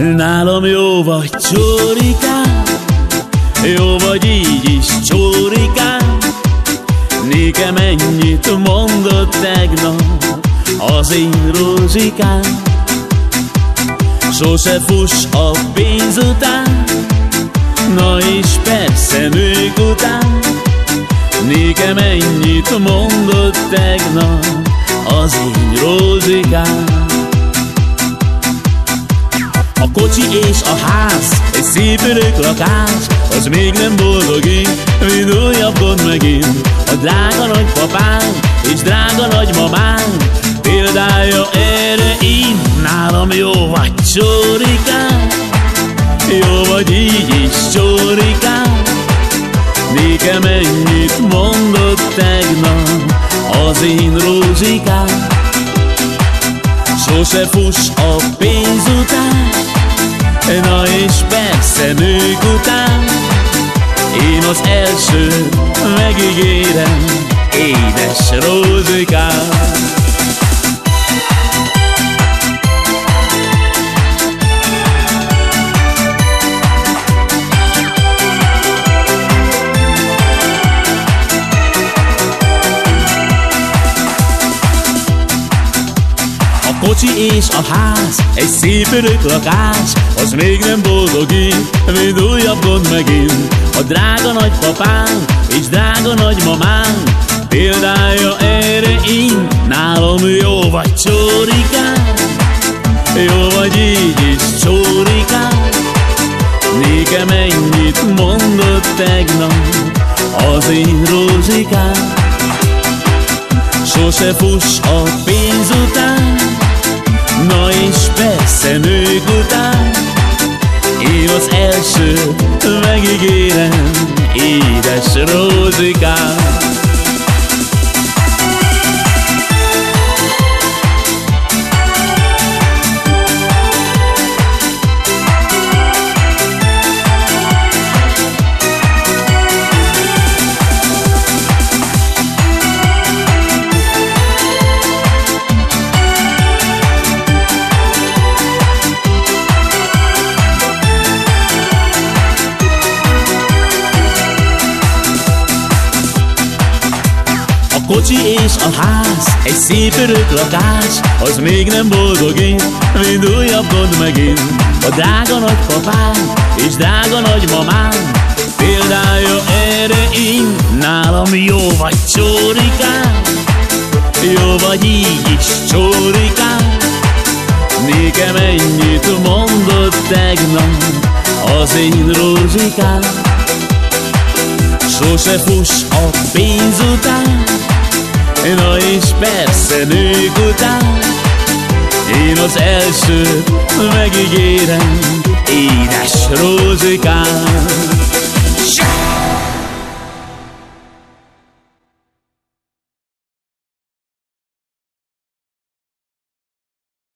Nálam jó vagy csórikám, jó vagy így is csórikám, Nékem ennyit mondott tegnap az én rózsikám. Sose fuss a pénz után, na és persze nők után, Nékem ennyit mondott tegnap az én rózsikám. Kocsi és a ház, egy szép örök lakás, az még nem boldogít, mint újabb gond megint. A drága nagypapám és drága nagymamám, példája erre én, nálam jó vagy csórikám, jó vagy így is csórikám. Nékem ennyit mondott tegnap az én rózsikám, Sose fuss a pénz után, Na és persze nők után Én az első megígérem Édes rózsikám kocsi és a ház, egy szép örök lakás, az még nem boldogít, mint újabb gond megint. A drága nagypapám és drága nagymamám, példája erre én, nálam jó vagy csórikám, jó vagy így is csórikám. Nékem ennyit mondott tegnap az én rózsikám. Sose fuss a pénz után, és persze nők után Én az első, megígérem Édes rózsikám kocsi és a ház, egy szép örök lakás, az még nem boldogít, mint újabb gond megint. A drága nagypapám és drága nagymamám, példája erre én, nálam jó vagy csórikám, jó vagy így is csórikám. Nékem ennyit mondott tegnap az én rózsikám. Sose fuss a pénz után, Na és persze nők után. Én az első megígérem Édes rózsikám